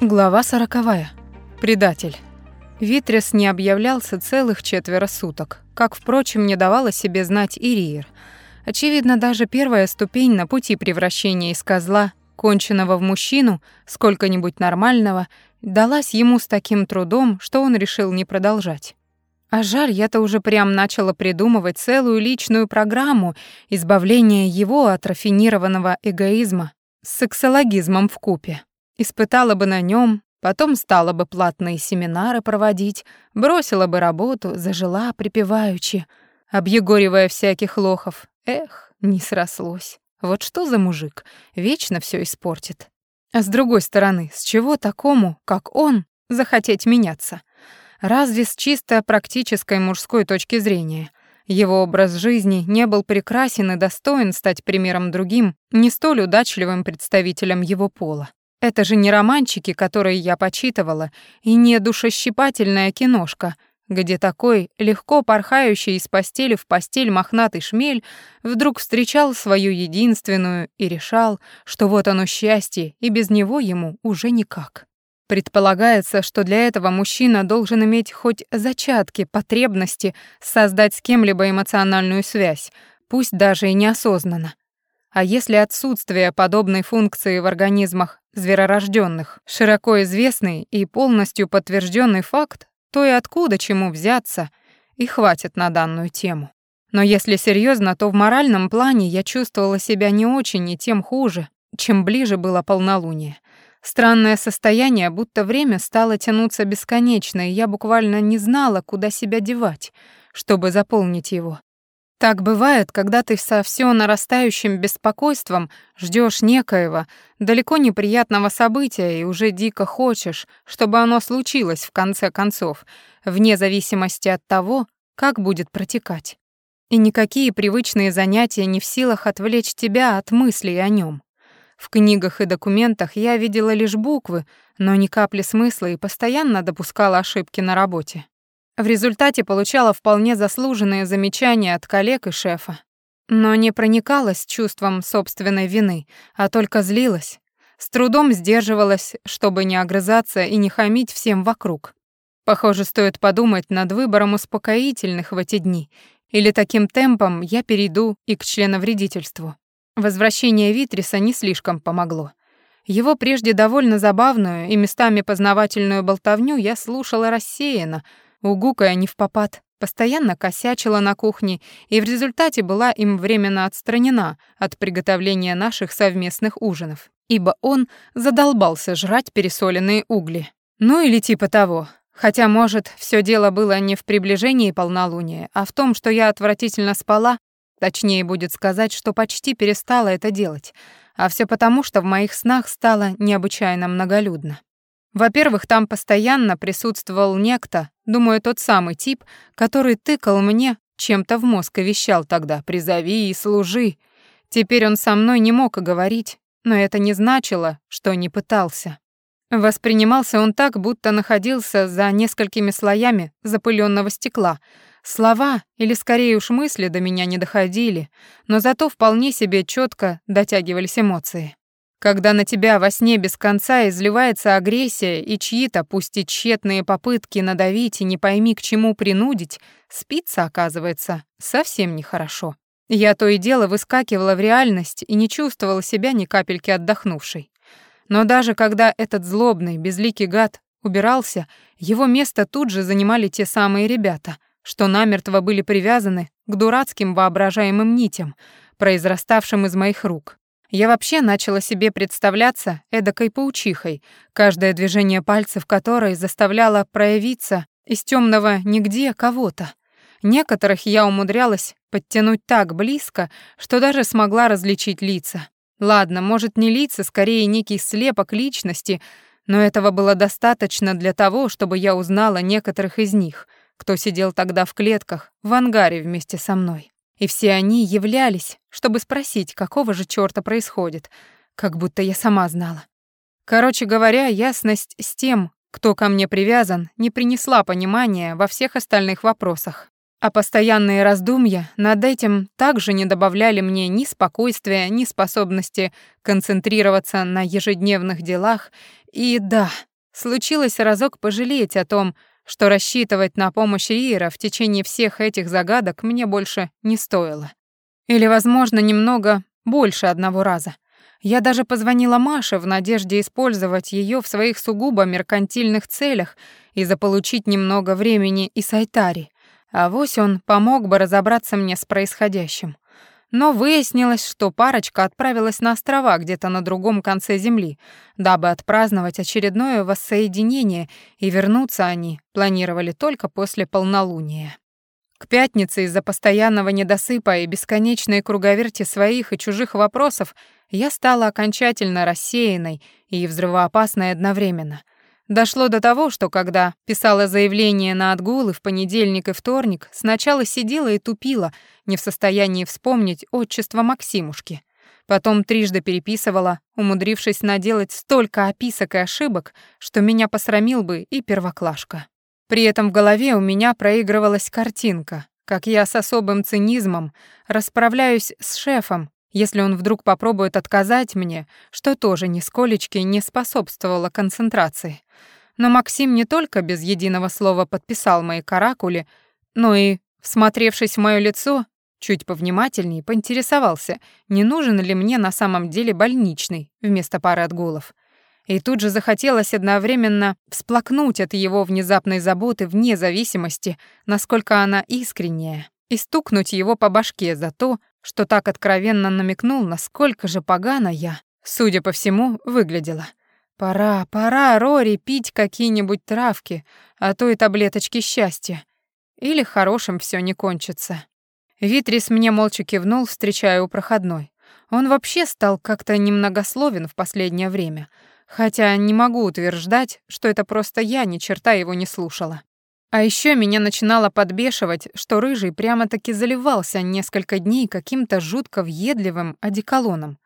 Глава сороковая. Предатель. Витрис не объявлялся целых четверо суток, как, впрочем, не давала себе знать Ириер. Очевидно, даже первая ступень на пути превращения из козла, конченного в мужчину, сколько-нибудь нормального, далась ему с таким трудом, что он решил не продолжать. А жаль, я-то уже прям начала придумывать целую личную программу избавления его от рафинированного эгоизма с сексологизмом в купе. Испытала бы на нем, потом стала бы платные семинары проводить, бросила бы работу, зажила припеваючи, объегоривая всяких лохов. Эх, не срослось. Вот что за мужик, вечно все испортит. А с другой стороны, с чего такому, как он, захотеть меняться? Разве с чисто практической мужской точки зрения? Его образ жизни не был прекрасен и достоин стать примером другим, не столь удачливым представителем его пола. Это же не романчики, которые я почитывала, и не душещипательная киношка, где такой легко порхающий из постели в постель мохнатый шмель вдруг встречал свою единственную и решал, что вот оно счастье, и без него ему уже никак. Предполагается, что для этого мужчина должен иметь хоть зачатки потребности создать с кем-либо эмоциональную связь, пусть даже и неосознанно. А если отсутствие подобной функции в организмах зверорожденных широко известный и полностью подтвержденный факт, то и откуда чему взяться, и хватит на данную тему. Но если серьезно, то в моральном плане я чувствовала себя не очень и тем хуже, чем ближе было полнолуние. Странное состояние, будто время стало тянуться бесконечно, и я буквально не знала, куда себя девать, чтобы заполнить его. Так бывает, когда ты со все нарастающим беспокойством ждешь некоего, далеко неприятного события и уже дико хочешь, чтобы оно случилось в конце концов, вне зависимости от того, как будет протекать. И никакие привычные занятия не в силах отвлечь тебя от мыслей о нем. В книгах и документах я видела лишь буквы, но ни капли смысла и постоянно допускала ошибки на работе. В результате получала вполне заслуженные замечания от коллег и шефа. Но не проникалась чувством собственной вины, а только злилась. С трудом сдерживалась, чтобы не огрызаться и не хамить всем вокруг. Похоже, стоит подумать над выбором успокоительных в эти дни, или таким темпом я перейду и к членовредительству. Возвращение Витриса не слишком помогло. Его прежде довольно забавную и местами познавательную болтовню я слушала рассеянно, угукая не в попад, постоянно косячила на кухне и в результате была им временно отстранена от приготовления наших совместных ужинов, ибо он задолбался жрать пересоленные угли. Ну или типа того. Хотя, может, все дело было не в приближении полнолуния, а в том, что я отвратительно спала, точнее будет сказать, что почти перестала это делать, а все потому, что в моих снах стало необычайно многолюдно. Во-первых, там постоянно присутствовал некто, думаю, тот самый тип, который тыкал мне чем-то в мозг и вещал тогда «призови и служи». Теперь он со мной не мог и говорить, но это не значило, что не пытался. Воспринимался он так, будто находился за несколькими слоями запыленного стекла. Слова, или скорее уж мысли, до меня не доходили, но зато вполне себе четко дотягивались эмоции. Когда на тебя во сне без конца изливается агрессия и чьи-то, пусть и тщетные попытки надавить и не пойми к чему принудить, спится, оказывается, совсем нехорошо. Я то и дело выскакивала в реальность и не чувствовала себя ни капельки отдохнувшей. Но даже когда этот злобный, безликий гад убирался, его место тут же занимали те самые ребята, что намертво были привязаны к дурацким воображаемым нитям, произраставшим из моих рук. Я вообще начала себе представляться эдакой паучихой, каждое движение пальцев которой заставляло проявиться из темного нигде кого-то. Некоторых я умудрялась подтянуть так близко, что даже смогла различить лица. Ладно, может, не лица, скорее некий слепок личности, но этого было достаточно для того, чтобы я узнала некоторых из них, кто сидел тогда в клетках, в ангаре вместе со мной. И все они являлись, чтобы спросить, какого же чёрта происходит, как будто я сама знала. Короче говоря, ясность с тем, кто ко мне привязан, не принесла понимания во всех остальных вопросах. А постоянные раздумья над этим также не добавляли мне ни спокойствия, ни способности концентрироваться на ежедневных делах. И да, Случилось разок пожалеть о том, что рассчитывать на помощь Риера в течение всех этих загадок мне больше не стоило. Или, возможно, немного больше одного раза. Я даже позвонила Маше в надежде использовать ее в своих сугубо меркантильных целях и заполучить немного времени и Сайтари. А вось он помог бы разобраться мне с происходящим. Но выяснилось, что парочка отправилась на острова где-то на другом конце земли, дабы отпраздновать очередное воссоединение, и вернуться они планировали только после полнолуния. К пятнице из-за постоянного недосыпа и бесконечной круговерти своих и чужих вопросов я стала окончательно рассеянной и взрывоопасной одновременно. Дошло до того, что когда писала заявление на отгулы в понедельник и вторник, сначала сидела и тупила, не в состоянии вспомнить отчество Максимушки. Потом трижды переписывала, умудрившись наделать столько описок и ошибок, что меня посрамил бы и первоклашка. При этом в голове у меня проигрывалась картинка, как я с особым цинизмом расправляюсь с шефом, если он вдруг попробует отказать мне, что тоже нисколечки не способствовало концентрации. Но Максим не только без единого слова подписал мои каракули, но и, всмотревшись в моё лицо, чуть повнимательнее поинтересовался, не нужен ли мне на самом деле больничный вместо пары отгулов. И тут же захотелось одновременно всплакнуть от его внезапной заботы вне зависимости, насколько она искренняя, и стукнуть его по башке за то, что так откровенно намекнул, насколько же погано я, судя по всему, выглядела. Пора, пора, Рори, пить какие-нибудь травки, а то и таблеточки счастья. Или хорошим все не кончится. Витрис мне молча кивнул, встречая у проходной. Он вообще стал как-то немногословен в последнее время, хотя не могу утверждать, что это просто я ни черта его не слушала. А еще меня начинало подбешивать, что рыжий прямо-таки заливался несколько дней каким-то жутко въедливым одеколоном.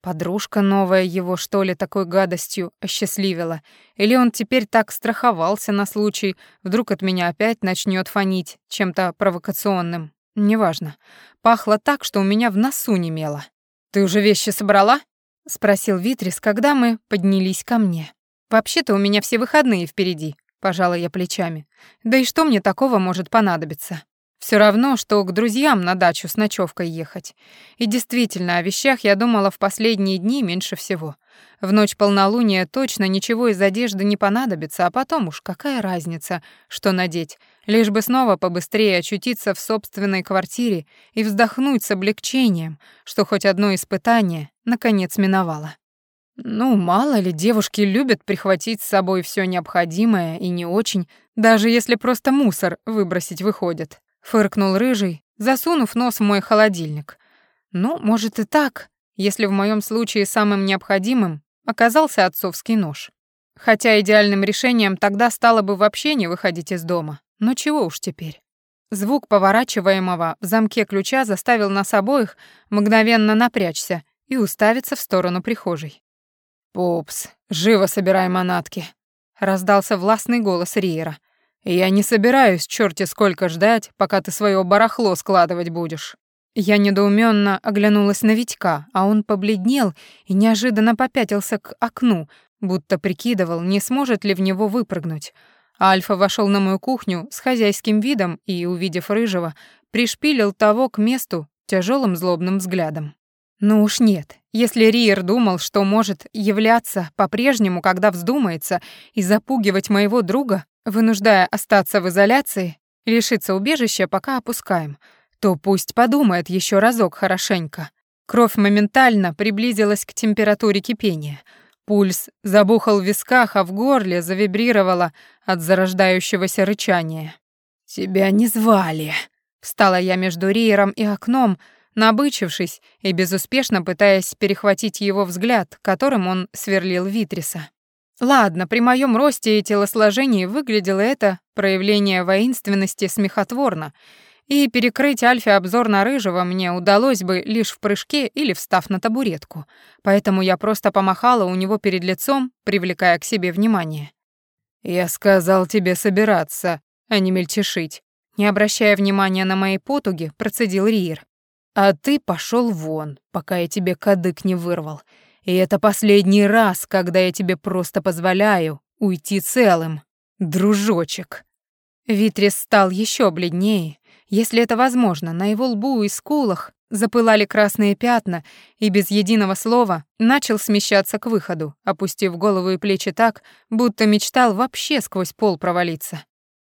Подружка новая его, что ли, такой гадостью осчастливила? Или он теперь так страховался на случай, вдруг от меня опять начнет фонить чем-то провокационным? Неважно. Пахло так, что у меня в носу немело. «Ты уже вещи собрала?» — спросил Витрис, когда мы поднялись ко мне. «Вообще-то у меня все выходные впереди пожала я плечами. Да и что мне такого может понадобиться? Все равно, что к друзьям на дачу с ночевкой ехать. И действительно, о вещах я думала в последние дни меньше всего. В ночь полнолуния точно ничего из одежды не понадобится, а потом уж какая разница, что надеть, лишь бы снова побыстрее очутиться в собственной квартире и вздохнуть с облегчением, что хоть одно испытание наконец миновало. Ну, мало ли, девушки любят прихватить с собой все необходимое и не очень, даже если просто мусор выбросить выходит. Фыркнул рыжий, засунув нос в мой холодильник. Ну, может и так, если в моем случае самым необходимым оказался отцовский нож. Хотя идеальным решением тогда стало бы вообще не выходить из дома. Но чего уж теперь. Звук поворачиваемого в замке ключа заставил нас обоих мгновенно напрячься и уставиться в сторону прихожей. «Пупс, живо собирай манатки», — раздался властный голос Риера. «Я не собираюсь черти сколько ждать, пока ты свое барахло складывать будешь». Я недоуменно оглянулась на Витька, а он побледнел и неожиданно попятился к окну, будто прикидывал, не сможет ли в него выпрыгнуть. Альфа вошел на мою кухню с хозяйским видом и, увидев рыжего, пришпилил того к месту тяжелым злобным взглядом. Ну уж нет. Если Риер думал, что может являться по-прежнему, когда вздумается, и запугивать моего друга, вынуждая остаться в изоляции, лишиться убежища, пока опускаем, то пусть подумает еще разок хорошенько. Кровь моментально приблизилась к температуре кипения. Пульс забухал в висках, а в горле завибрировало от зарождающегося рычания. «Тебя не звали», — встала я между Риером и окном, — набычившись и безуспешно пытаясь перехватить его взгляд, которым он сверлил Витриса. Ладно, при моем росте и телосложении выглядело это проявление воинственности смехотворно, и перекрыть Альфе обзор на Рыжего мне удалось бы лишь в прыжке или встав на табуретку, поэтому я просто помахала у него перед лицом, привлекая к себе внимание. «Я сказал тебе собираться, а не мельтешить», не обращая внимания на мои потуги, процедил Риер. А ты пошел вон, пока я тебе кадык не вырвал. И это последний раз, когда я тебе просто позволяю уйти целым, дружочек». Витрис стал еще бледнее. Если это возможно, на его лбу и скулах запылали красные пятна, и без единого слова начал смещаться к выходу, опустив голову и плечи так, будто мечтал вообще сквозь пол провалиться.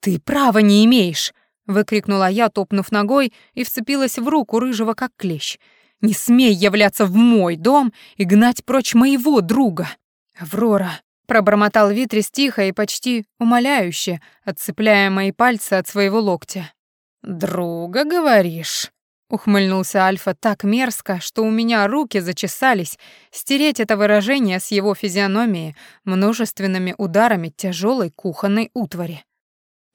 «Ты права не имеешь!» — выкрикнула я, топнув ногой, и вцепилась в руку рыжего как клещ. «Не смей являться в мой дом и гнать прочь моего друга!» «Аврора!» — пробормотал Витрис тихо и почти умоляюще, отцепляя мои пальцы от своего локтя. «Друга, говоришь?» Ухмыльнулся Альфа так мерзко, что у меня руки зачесались стереть это выражение с его физиономии множественными ударами тяжелой кухонной утвари.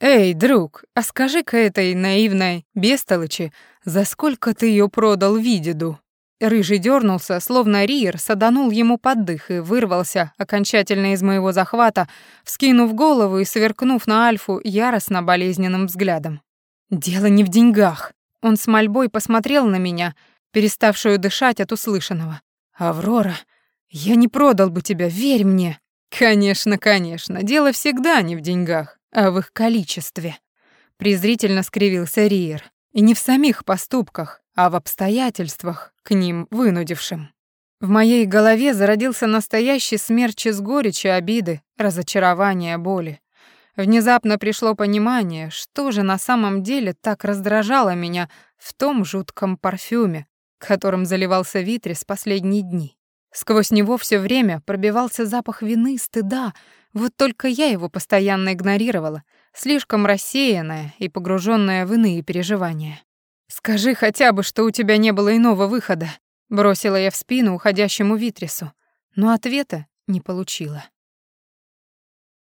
«Эй, друг, а скажи-ка этой наивной бестолочи, за сколько ты ее продал Видиду?» Рыжий дернулся, словно Риер саданул ему под дых и вырвался окончательно из моего захвата, вскинув голову и сверкнув на Альфу яростно болезненным взглядом. «Дело не в деньгах», он с мольбой посмотрел на меня, переставшую дышать от услышанного. «Аврора, я не продал бы тебя, верь мне». «Конечно, конечно, дело всегда не в деньгах, а в их количестве», — презрительно скривился Риер. «И не в самих поступках, а в обстоятельствах, к ним вынудившим». В моей голове зародился настоящий смерч из горечи, обиды, разочарования, боли. Внезапно пришло понимание, что же на самом деле так раздражало меня в том жутком парфюме, которым заливался Витрис последние дни. Сквозь него все время пробивался запах вины, стыда, вот только я его постоянно игнорировала, слишком рассеянная и погруженная в иные переживания. «Скажи хотя бы, что у тебя не было иного выхода», — бросила я в спину уходящему Витрису, но ответа не получила.